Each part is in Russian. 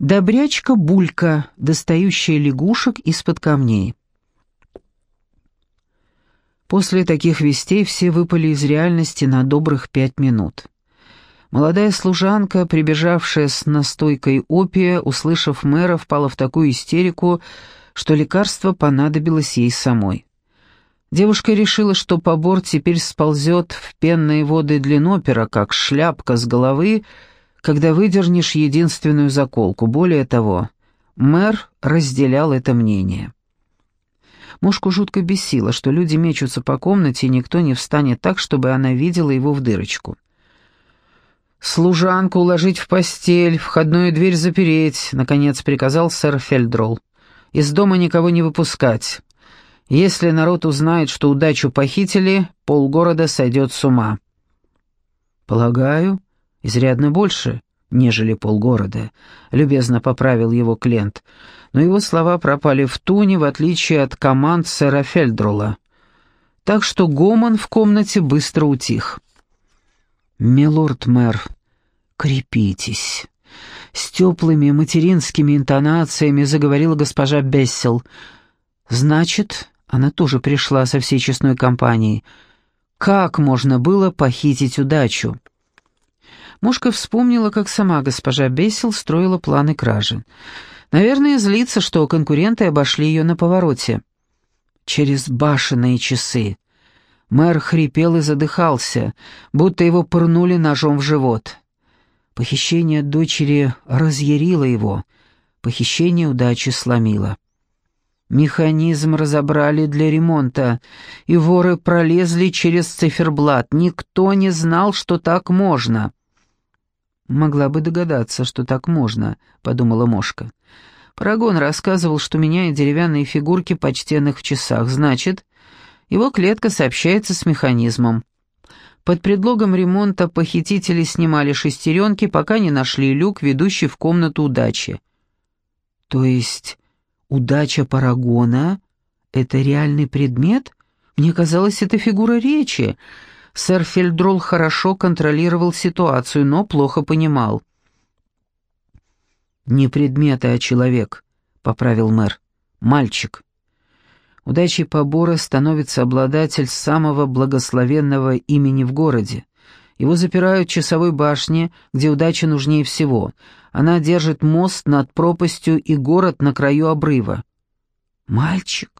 Добрячка Булька, достающая лягушек из-под камней. После таких вестей все выпали из реальности на добрых пять минут. Молодая служанка, прибежавшая с настойкой опия, услышав мэра, впала в такую истерику, что лекарство понадобилось ей самой. Девушка решила, что побор теперь сползет в пенные воды длиннопера, как шляпка с головы, когда выдернешь единственную заколку. Более того, мэр разделял это мнение. Мушку жутко бесило, что люди мечутся по комнате, и никто не встанет так, чтобы она видела его в дырочку. «Служанку уложить в постель, входную дверь запереть», — наконец приказал сэр Фельдролл. «Из дома никого не выпускать. Если народ узнает, что удачу похитили, полгорода сойдет с ума». «Полагаю, изрядно больше, нежели полгорода», — любезно поправил его Клент. Но его слова пропали в туне, в отличие от команд сэра Фельдрула. Так что гомон в комнате быстро утих. «Милорд-мэр, крепитесь!» С теплыми материнскими интонациями заговорила госпожа Бессел. «Значит, она тоже пришла со всей честной компанией. Как можно было похитить удачу?» Мушка вспомнила, как сама госпожа Бессел строила планы кражи. Наверное, злится, что конкуренты обошли ее на повороте. Через башенные часы. Мэр хрипел и задыхался, будто его пырнули ножом в живот. Похищение дочери разъярило его, похищение удачи сломило. Механизм разобрали для ремонта, и воры пролезли через циферблат. Никто не знал, что так можно. «Могла бы догадаться, что так можно», — подумала Мошка. «Парагон рассказывал, что меняет деревянные фигурки почтенных в часах. Значит, его клетка сообщается с механизмом. Под предлогом ремонта похитители снимали шестеренки, пока не нашли люк, ведущий в комнату удачи». «То есть удача Парагона — это реальный предмет? Мне казалось, это фигура речи». Сэр Фельдрол хорошо контролировал ситуацию, но плохо понимал. «Не предметы, а человек», — поправил мэр. «Мальчик». Удачей побора становится обладатель самого благословенного имени в городе. Его запирают в часовой башне, где удача нужнее всего. Она держит мост над пропастью и город на краю обрыва. «Мальчик?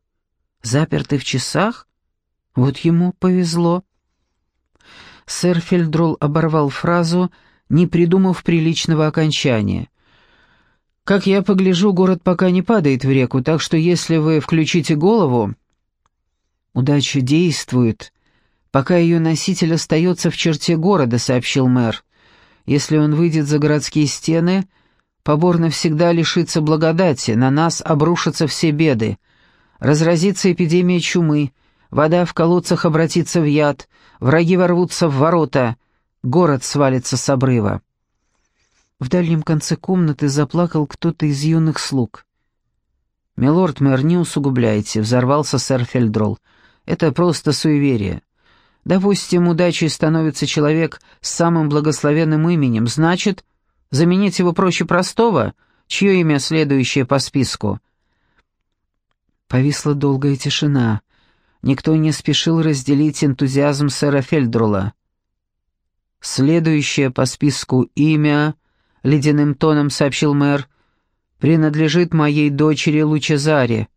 Запертый в часах? Вот ему повезло». Сэр Фельдрол оборвал фразу, не придумав приличного окончания. «Как я погляжу, город пока не падает в реку, так что если вы включите голову...» «Удача действует, пока ее носитель остается в черте города», — сообщил мэр. «Если он выйдет за городские стены, побор навсегда лишится благодати, на нас обрушатся все беды. Разразится эпидемия чумы, вода в колодцах обратится в яд, Враги ворвутся в ворота, город свалится с обрыва. В дальнем конце комнаты заплакал кто-то из юных слуг. «Милорд мэр, не усугубляйте», — взорвался сэр Фельдрол. «Это просто суеверие. Допустим, удачей становится человек с самым благословенным именем, значит, заменить его проще простого, чье имя следующее по списку?» Повисла долгая тишина. Никто не спешил разделить энтузиазм сэра Фельдрула. «Следующее по списку имя», — ледяным тоном сообщил мэр, — «принадлежит моей дочери Лучезаре,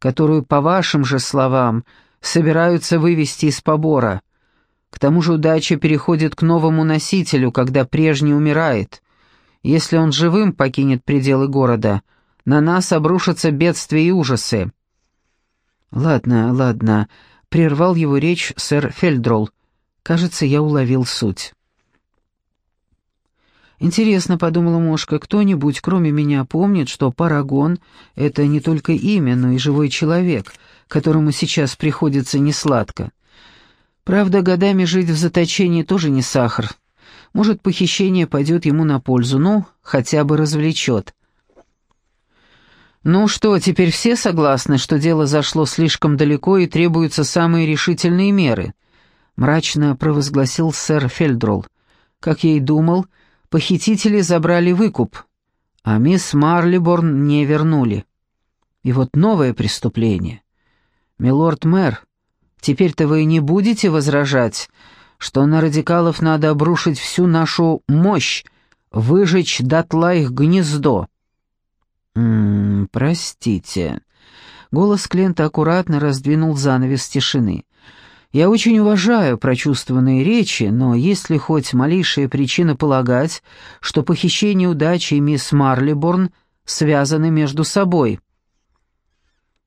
которую, по вашим же словам, собираются вывести из побора. К тому же удача переходит к новому носителю, когда прежний умирает. Если он живым покинет пределы города, на нас обрушатся бедствия и ужасы». «Ладно, ладно», — прервал его речь сэр Фельдрол. «Кажется, я уловил суть». «Интересно», — подумала Мошка, — «кто-нибудь, кроме меня, помнит, что Парагон — это не только имя, но и живой человек, которому сейчас приходится несладко. Правда, годами жить в заточении тоже не сахар. Может, похищение пойдет ему на пользу, ну, хотя бы развлечет». «Ну что, теперь все согласны, что дело зашло слишком далеко и требуются самые решительные меры?» Мрачно провозгласил сэр Фельдрол. «Как я и думал, похитители забрали выкуп. А мисс Марлиборн не вернули. И вот новое преступление. Милорд-мэр, теперь-то вы не будете возражать, что на радикалов надо обрушить всю нашу мощь, выжечь дотла их гнездо. «М-м, простите». Голос Клента аккуратно раздвинул занавес тишины. «Я очень уважаю прочувствованные речи, но есть ли хоть малейшая причина полагать, что похищение удачи и мисс Марлиборн связаны между собой?»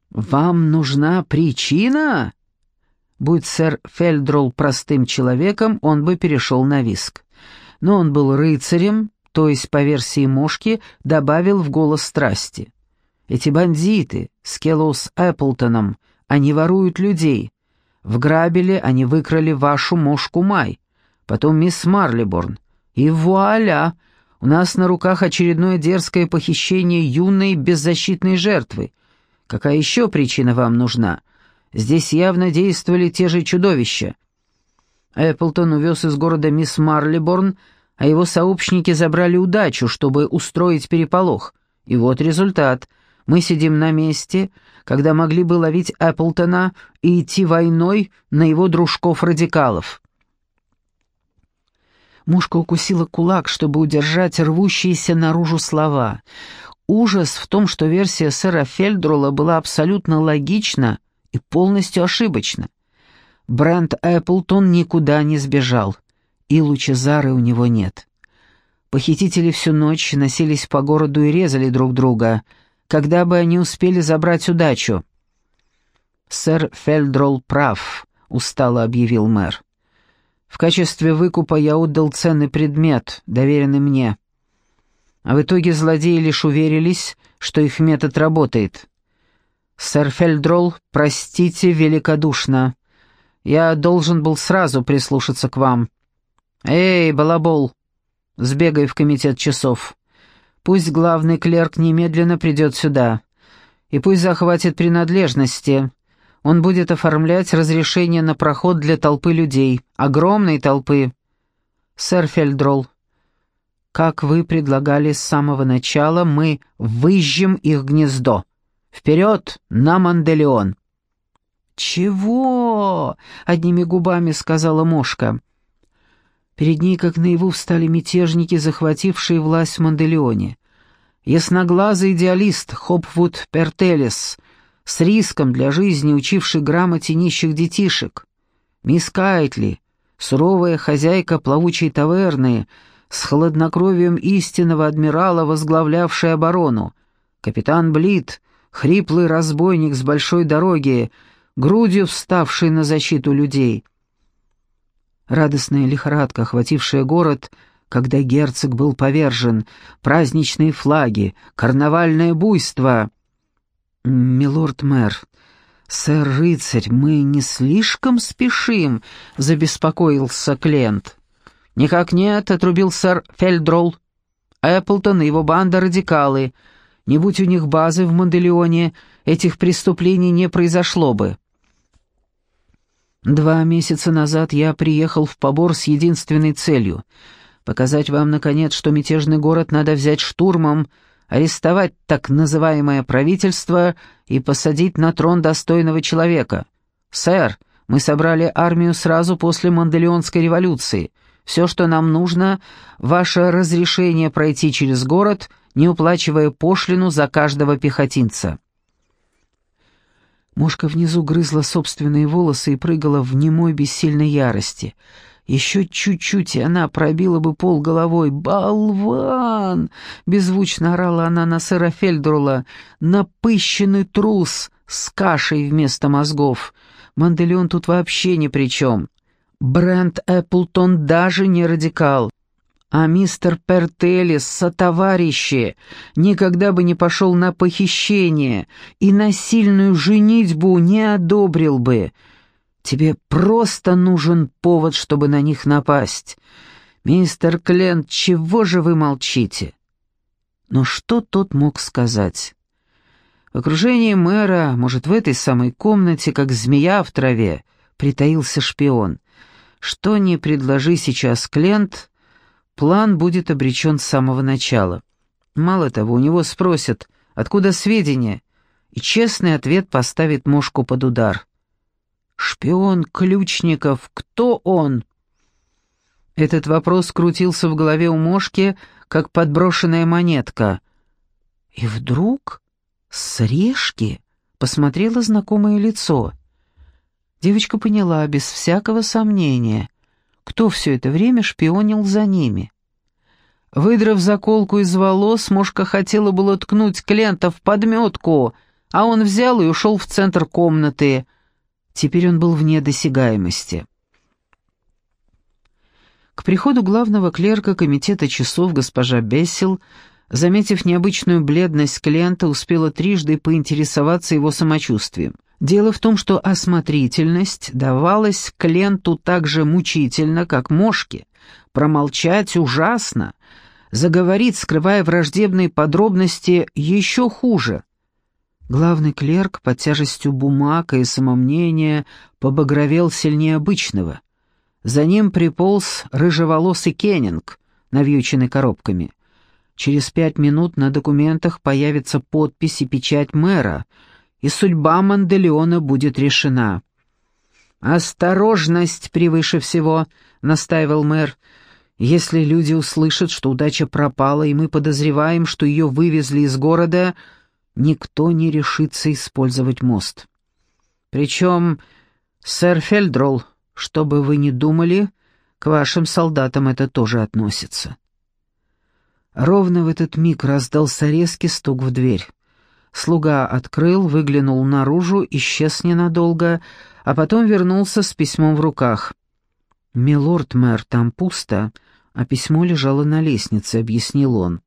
«Вам нужна причина?» Будь сэр Фельдролл простым человеком, он бы перешел на виск. Но он был рыцарем, то есть, по версии Мошки, добавил в голос страсти. «Эти бандиты с Келлоус Эпплтоном, они воруют людей. В Грабеле они выкрали вашу Мошку Май, потом мисс Марлиборн. И вуаля! У нас на руках очередное дерзкое похищение юной беззащитной жертвы. Какая еще причина вам нужна? Здесь явно действовали те же чудовища». Эпплтон увез из города мисс Марлиборн, а его сообщники забрали удачу, чтобы устроить переполох. И вот результат. Мы сидим на месте, когда могли бы ловить Эпплтона и идти войной на его дружков-радикалов. Мушка укусила кулак, чтобы удержать рвущиеся наружу слова. Ужас в том, что версия сэра Фельдрула была абсолютно логична и полностью ошибочна. Брент Эпплтон никуда не сбежал и Лучезары у него нет. Похитители всю ночь носились по городу и резали друг друга, когда бы они успели забрать удачу. «Сэр Фельдролл прав», — устало объявил мэр. «В качестве выкупа я отдал ценный предмет, доверенный мне. А в итоге злодеи лишь уверились, что их метод работает. Сэр Фельдролл, простите великодушно. Я должен был сразу прислушаться к вам. «Эй, балабол, сбегай в комитет часов. Пусть главный клерк немедленно придет сюда. И пусть захватит принадлежности. Он будет оформлять разрешение на проход для толпы людей, огромной толпы. Сэр Фельдролл, как вы предлагали с самого начала, мы выжжем их гнездо. Вперед, на Манделеон!» «Чего?» — одними губами сказала Мошка. Перед ней, как наяву, встали мятежники, захватившие власть в Манделеоне. Ясноглазый идеалист Хопвуд Пертелес, с риском для жизни учивший грамоте нищих детишек. Мисс Кайтли, суровая хозяйка плавучей таверны, с хладнокровием истинного адмирала, возглавлявшая оборону. Капитан Блит, хриплый разбойник с большой дороги, грудью вставший на защиту людей — Радостная лихорадка, охватившая город, когда герцог был повержен, праздничные флаги, карнавальное буйство. «Милорд-мэр, сэр-рыцарь, мы не слишком спешим?» — забеспокоился Клент. «Никак нет», — отрубил сэр Фельдролл. «Эпплтон и его банда радикалы. Не будь у них базы в Манделеоне, этих преступлений не произошло бы». Два месяца назад я приехал в побор с единственной целью — показать вам, наконец, что мятежный город надо взять штурмом, арестовать так называемое правительство и посадить на трон достойного человека. Сэр, мы собрали армию сразу после Манделеонской революции. Все, что нам нужно, ваше разрешение пройти через город, не уплачивая пошлину за каждого пехотинца». Мушка внизу грызла собственные волосы и прыгала в немой бессильной ярости. Еще чуть-чуть, и она пробила бы пол головой. «Болван!» — беззвучно орала она на сэра Фельдрула. «Напыщенный трус с кашей вместо мозгов. Манделеон тут вообще ни при чем. Брент Эпплтон даже не радикал. А мистер Пертелис, сотоварищи, никогда бы не пошел на похищение и насильную женитьбу не одобрил бы. Тебе просто нужен повод, чтобы на них напасть. Мистер Клент, чего же вы молчите? Но что тот мог сказать? В окружении мэра, может, в этой самой комнате, как змея в траве, притаился шпион. Что не предложи сейчас Клент, План будет обречен с самого начала. Мало того, у него спросят, откуда сведения, и честный ответ поставит мошку под удар. «Шпион Ключников, кто он?» Этот вопрос крутился в голове у мошки, как подброшенная монетка. И вдруг с решки посмотрела знакомое лицо. Девочка поняла без всякого сомнения, кто все это время шпионил за ними. Выдрав заколку из волос, Мошка хотела было ткнуть клиента в подметку, а он взял и ушел в центр комнаты. Теперь он был вне досягаемости. К приходу главного клерка комитета часов госпожа Бессел, заметив необычную бледность клиента, успела трижды поинтересоваться его самочувствием. Дело в том, что осмотрительность давалась клиенту так же мучительно, как мошке. Промолчать ужасно, заговорить, скрывая враждебные подробности, еще хуже. Главный клерк под тяжестью бумаг и самомнения побагровел сильнее обычного. За ним приполз рыжеволосый Кеннинг, навьюченный коробками. Через пять минут на документах появится подпись и печать мэра, и судьба Манделеона будет решена. «Осторожность превыше всего», — настаивал мэр, — если люди услышат, что удача пропала, и мы подозреваем, что ее вывезли из города, никто не решится использовать мост. Причем, сэр Фельдролл, что бы вы ни думали, к вашим солдатам это тоже относится. Ровно в этот миг раздался резкий стук в дверь. Слуга открыл, выглянул наружу, исчез ненадолго, а потом вернулся с письмом в руках. «Милорд мэр, там пусто а письмо лежало на лестнице», — объяснил он.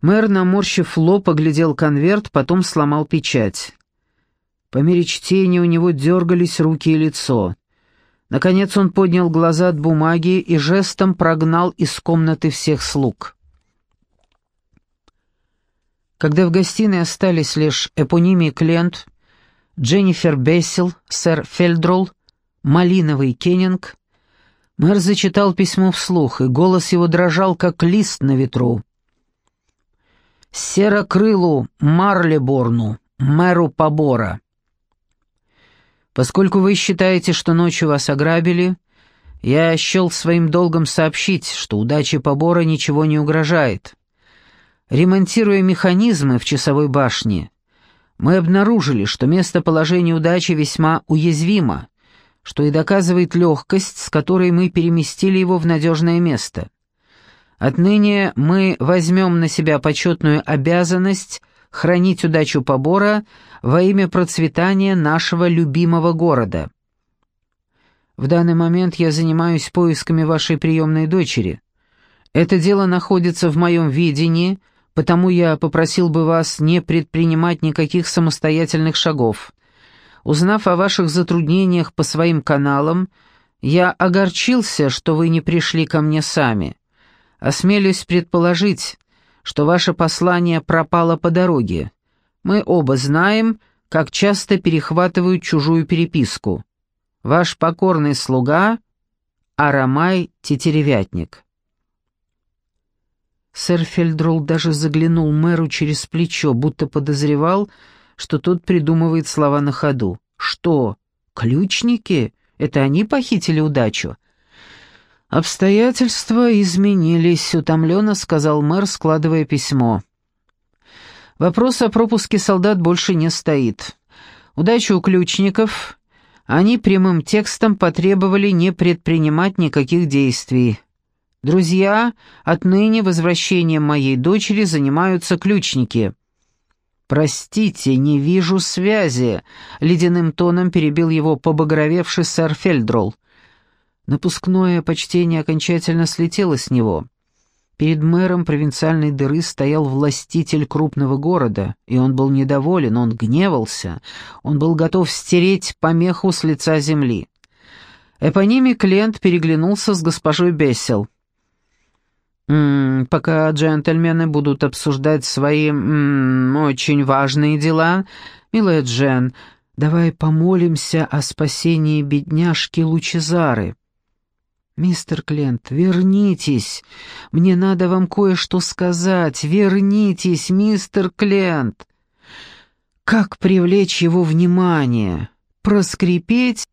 Мэр, наморщив лоб, оглядел конверт, потом сломал печать. По мере чтения у него дергались руки и лицо. Наконец он поднял глаза от бумаги и жестом прогнал из комнаты всех слуг. Когда в гостиной остались лишь Эпонимий Клент, Дженнифер Бессел, сэр Фельдролл, Малиновый Кеннинг, Мэр зачитал письмо вслух, и голос его дрожал, как лист на ветру. «Серокрылу Марлеборну, мэру Побора. Поскольку вы считаете, что ночью вас ограбили, я счел своим долгом сообщить, что удаче Побора ничего не угрожает. Ремонтируя механизмы в часовой башне, мы обнаружили, что местоположение удачи весьма уязвимо, что и доказывает легкость, с которой мы переместили его в надежное место. Отныне мы возьмем на себя почетную обязанность хранить удачу побора во имя процветания нашего любимого города. В данный момент я занимаюсь поисками вашей приемной дочери. Это дело находится в моем видении, потому я попросил бы вас не предпринимать никаких самостоятельных шагов. Узнав о ваших затруднениях по своим каналам, я огорчился, что вы не пришли ко мне сами. Осмелюсь предположить, что ваше послание пропало по дороге. Мы оба знаем, как часто перехватывают чужую переписку. Ваш покорный слуга Арамай Тетеревятник. Сэр Фельдролл даже заглянул мэру через плечо, будто подозревал, что тот придумывает слова на ходу. «Что, ключники? Это они похитили удачу?» «Обстоятельства изменились», — утомленно сказал мэр, складывая письмо. «Вопрос о пропуске солдат больше не стоит. Удача у ключников. Они прямым текстом потребовали не предпринимать никаких действий. Друзья, отныне возвращением моей дочери занимаются ключники». «Простите, не вижу связи», — ледяным тоном перебил его побагровевший сэр Фельдролл. Напускное почтение окончательно слетело с него. Перед мэром провинциальной дыры стоял властитель крупного города, и он был недоволен, он гневался, он был готов стереть помеху с лица земли. Эпонимий Клент переглянулся с госпожой Бессел. Пока джентльмены будут обсуждать свои очень важные дела, милая Джен, давай помолимся о спасении бедняжки Лучезары. «Мистер Клент, вернитесь! Мне надо вам кое-что сказать! Вернитесь, мистер Клент!» Как привлечь его внимание? Проскрипеть?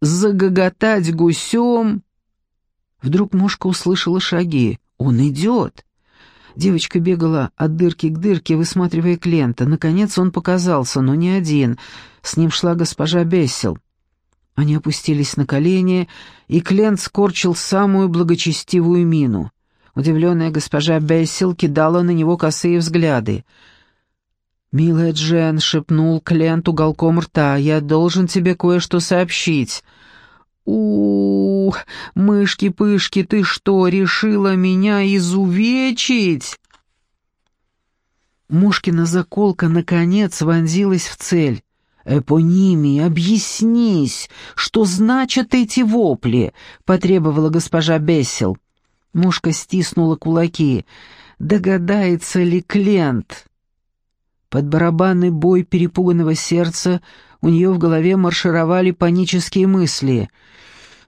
Загоготать гусем? Вдруг мушка услышала шаги. «Он идет!» Девочка бегала от дырки к дырке, высматривая Клента. Наконец он показался, но не один. С ним шла госпожа Бессел. Они опустились на колени, и Клент скорчил самую благочестивую мину. Удивленная госпожа Бессел кидала на него косые взгляды. «Милая Джен», — шепнул Клент уголком рта, — «я должен тебе кое-что сообщить». У, мышки-пышки, ты что, решила меня изувечить?» Мушкина заколка, наконец, вонзилась в цель. «Эпоними, объяснись, что значат эти вопли?» — потребовала госпожа Бессел. Мушка стиснула кулаки. «Догадается ли Клент?» Под барабанный бой перепуганного сердца у нее в голове маршировали панические мысли.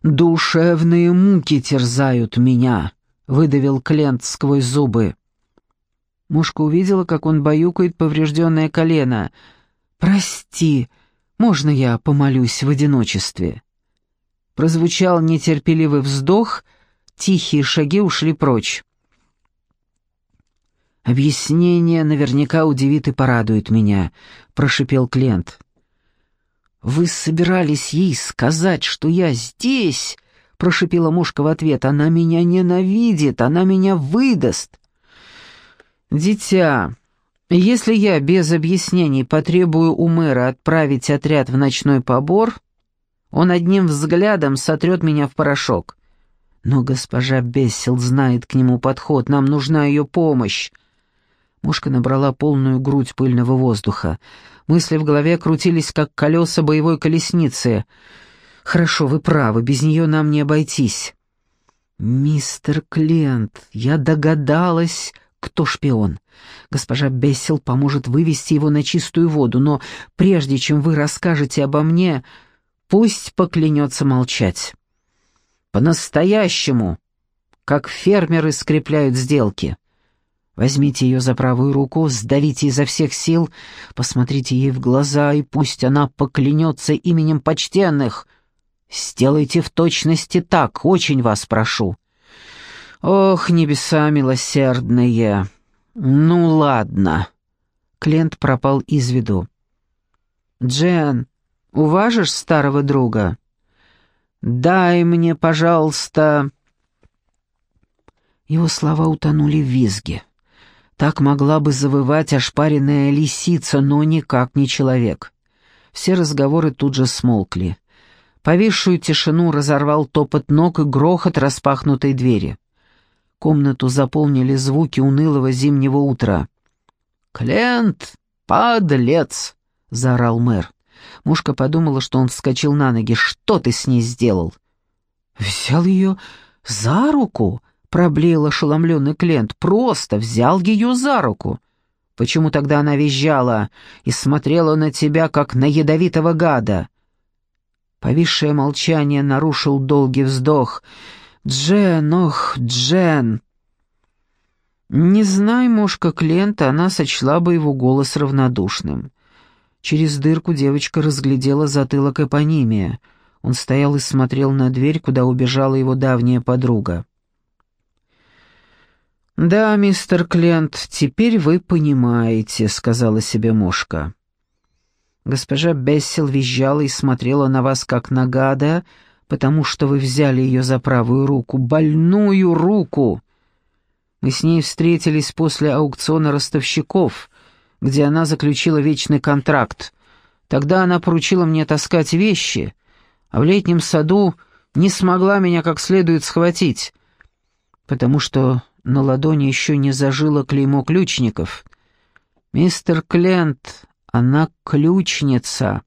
«Душевные муки терзают меня», — выдавил Клент сквозь зубы. Мушка увидела, как он баюкает поврежденное колено — «Прости, можно я помолюсь в одиночестве?» Прозвучал нетерпеливый вздох, тихие шаги ушли прочь. «Объяснение наверняка удивит и порадует меня», — прошипел Клент. «Вы собирались ей сказать, что я здесь?» — прошипела мушка в ответ. «Она меня ненавидит, она меня выдаст». «Дитя, если я без объяснений потребую у мэра отправить отряд в ночной побор, он одним взглядом сотрет меня в порошок. Но госпожа Бессел знает к нему подход, нам нужна ее помощь. Мушка набрала полную грудь пыльного воздуха. Мысли в голове крутились, как колеса боевой колесницы. «Хорошо, вы правы, без нее нам не обойтись». «Мистер Клент, я догадалась, кто шпион. Госпожа Бессел поможет вывести его на чистую воду, но прежде чем вы расскажете обо мне, пусть поклянется молчать. По-настоящему, как фермеры скрепляют сделки. Возьмите ее за правую руку, сдавите изо всех сил, посмотрите ей в глаза, и пусть она поклянется именем почтенных. Сделайте в точности так, очень вас прошу. Ох, небеса милосердные. Ну ладно. Клент пропал из виду. Джен, уважишь старого друга? Дай мне, пожалуйста. Его слова утонули в визге. Так могла бы завывать ошпаренная лисица, но никак не человек. Все разговоры тут же смолкли. Повисшую тишину разорвал топот ног и грохот распахнутой двери. Комнату заполнили звуки унылого зимнего утра. «Клент, подлец!» — заорал мэр. Мушка подумала, что он вскочил на ноги. «Что ты с ней сделал?» «Взял ее за руку?» — проблеял ошеломленный Клент. «Просто взял ее за руку!» «Почему тогда она визжала и смотрела на тебя, как на ядовитого гада?» Повисшее молчание нарушил долгий вздох — Джен, ох, Джен. Не зная мушка Клента, она сочла бы его голос равнодушным. Через дырку девочка разглядела затылок эпонимия. Он стоял и смотрел на дверь, куда убежала его давняя подруга. «Да, мистер Клент, теперь вы понимаете», — сказала себе мушка. Госпожа Бессел визжала и смотрела на вас, как на гада, — потому что вы взяли ее за правую руку, больную руку. Мы с ней встретились после аукциона ростовщиков, где она заключила вечный контракт. Тогда она поручила мне таскать вещи, а в летнем саду не смогла меня как следует схватить, потому что на ладони еще не зажило клеймо ключников. «Мистер Клент, она ключница».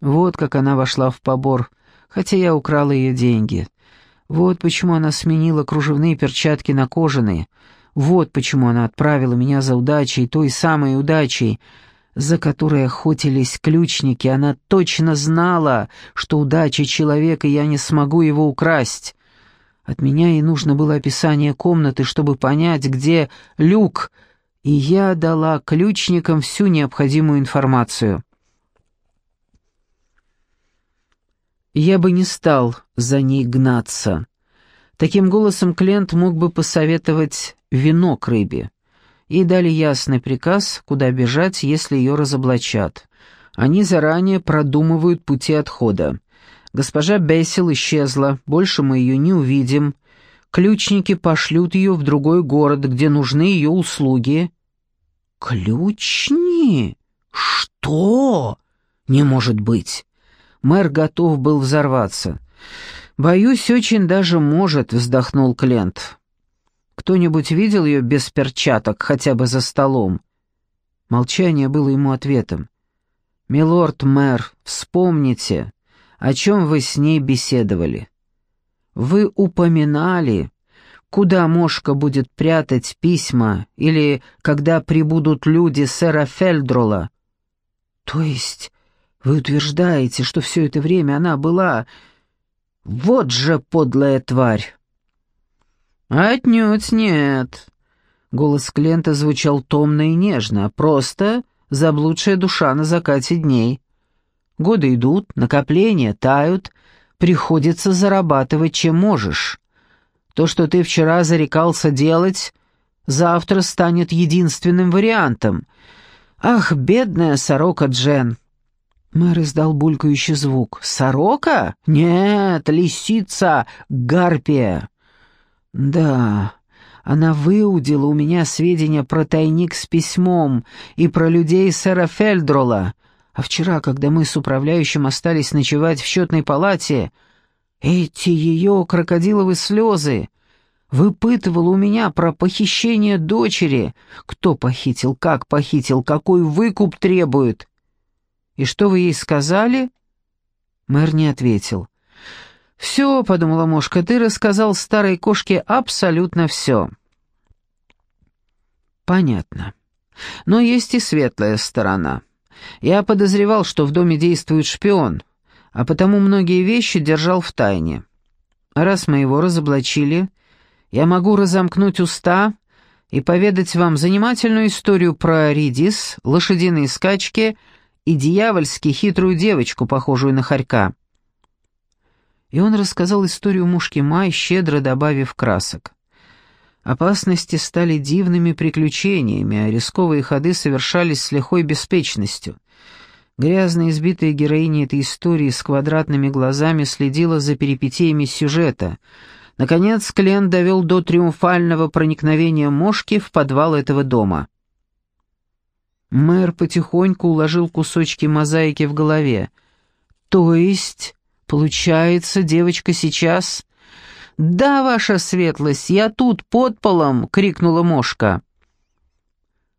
Вот как она вошла в побор — хотя я украла ее деньги. Вот почему она сменила кружевные перчатки на кожаные. Вот почему она отправила меня за удачей, той самой удачей. за которой охотились ключники. Она точно знала, что удача человека, я не смогу его украсть. От меня ей нужно было описание комнаты, чтобы понять, где люк, и я дала ключникам всю необходимую информацию. Я бы не стал за ней гнаться. Таким голосом Клент мог бы посоветовать вино к рыбе. И дали ясный приказ, куда бежать, если ее разоблачат. Они заранее продумывают пути отхода. Госпожа Бессел исчезла, больше мы ее не увидим. Ключники пошлют ее в другой город, где нужны ее услуги. «Ключни? Что? Не может быть!» Мэр готов был взорваться. «Боюсь, очень даже может», — вздохнул Клент. «Кто-нибудь видел ее без перчаток, хотя бы за столом?» Молчание было ему ответом. «Милорд мэр, вспомните, о чем вы с ней беседовали. Вы упоминали, куда Мошка будет прятать письма или когда прибудут люди сэра Фельдрола. То есть вы утверждаете, что все это время она была... Вот же подлая тварь!» «Отнюдь нет!» Голос Клента звучал томно и нежно, просто заблудшая душа на закате дней. Годы идут, накопления тают, приходится зарабатывать, чем можешь. То, что ты вчера зарекался делать, завтра станет единственным вариантом. Ах, бедная сорока Джен!» Мэр издал булькающий звук. «Сорока? Нет, лисица, гарпия!» «Да, она выудила у меня сведения про тайник с письмом и про людей сэра Фельдрола. А вчера, когда мы с управляющим остались ночевать в счетной палате, эти ее крокодиловые слезы выпытывала у меня про похищение дочери. Кто похитил, как похитил, какой выкуп требует». «И что вы ей сказали?» Мэр не ответил. «Все», — подумала Мошка, — «ты рассказал старой кошке абсолютно все». «Понятно. Но есть и светлая сторона. Я подозревал, что в доме действует шпион, а потому многие вещи держал в тайне. Раз мы его разоблачили, я могу разомкнуть уста и поведать вам занимательную историю про Ридис, лошадиные скачки — и дьявольски хитрую девочку, похожую на хорька. И он рассказал историю мушки Май, щедро добавив красок. Опасности стали дивными приключениями, а рисковые ходы совершались с лихой беспечностью. Грязная избитая героиня этой истории с квадратными глазами следила за перипетиями сюжета. Наконец, Клен довел до триумфального проникновения мошки в подвал этого дома. Мэр потихоньку уложил кусочки мозаики в голове. «То есть, получается, девочка сейчас...» «Да, ваша светлость, я тут, под полом!» — крикнула мошка.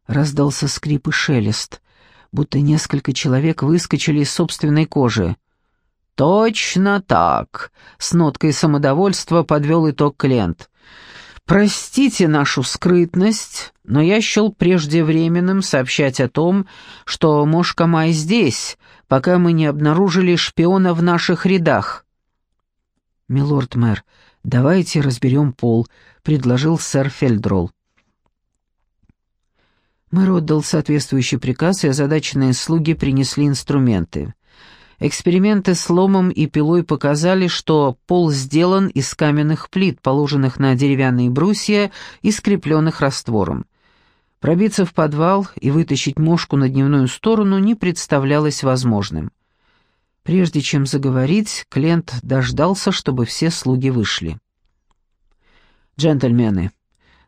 Раздался скрип и шелест, будто несколько человек выскочили из собственной кожи. «Точно так!» — с ноткой самодовольства подвел итог Клент. Простите нашу скрытность, но я счел преждевременным сообщать о том, что Мошка Май здесь, пока мы не обнаружили шпиона в наших рядах. «Милорд мэр, давайте разберем пол», — предложил сэр Фельдролл. Мэр отдал соответствующий приказ, и озадаченные слуги принесли инструменты. Эксперименты с ломом и пилой показали, что пол сделан из каменных плит, положенных на деревянные брусья и скрепленных раствором. Пробиться в подвал и вытащить мошку на дневную сторону не представлялось возможным. Прежде чем заговорить, Клент дождался, чтобы все слуги вышли. «Джентльмены,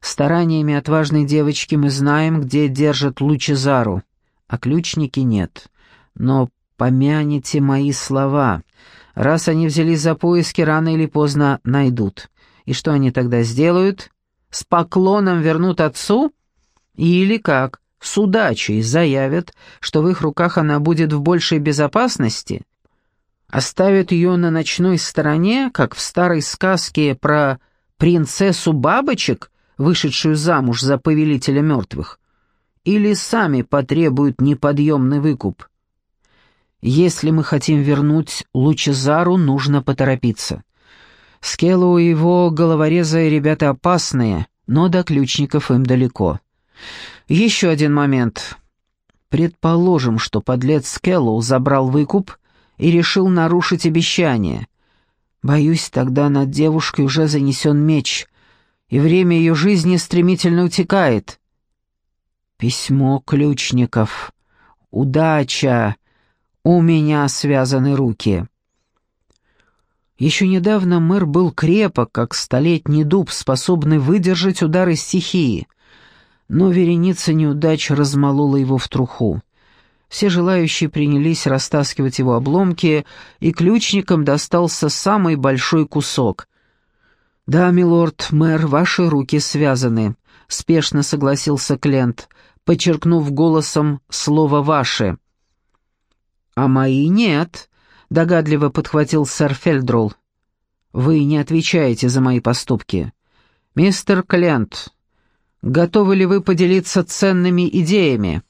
стараниями отважной девочки мы знаем, где держат Лучезару, а ключники нет. Но Помяните мои слова. Раз они взялись за поиски, рано или поздно найдут. И что они тогда сделают? С поклоном вернут отцу? Или как? С удачей заявят, что в их руках она будет в большей безопасности? Оставят ее на ночной стороне, как в старой сказке про принцессу бабочек, вышедшую замуж за повелителя мертвых? или сами потребуют неподъемный выкуп. Если мы хотим вернуть Лучезару, нужно поторопиться. Скеллу и его головорезы ребята опасные, но до ключников им далеко. Еще один момент. Предположим, что подлец Скеллоу забрал выкуп и решил нарушить обещание. Боюсь, тогда над девушкой уже занесен меч, и время ее жизни стремительно утекает. Письмо ключников. Удача. У меня связаны руки. Еще недавно мэр был крепок, как столетний дуб, способный выдержать удары стихии. Но вереница неудач размолола его в труху. Все желающие принялись растаскивать его обломки, и ключникам достался самый большой кусок. «Да, милорд, мэр, ваши руки связаны», — спешно согласился Клент, подчеркнув голосом слово «ваши». «А мои нет», — догадливо подхватил сэр Фельдрол. «Вы не отвечаете за мои поступки. Мистер Клент, готовы ли вы поделиться ценными идеями?»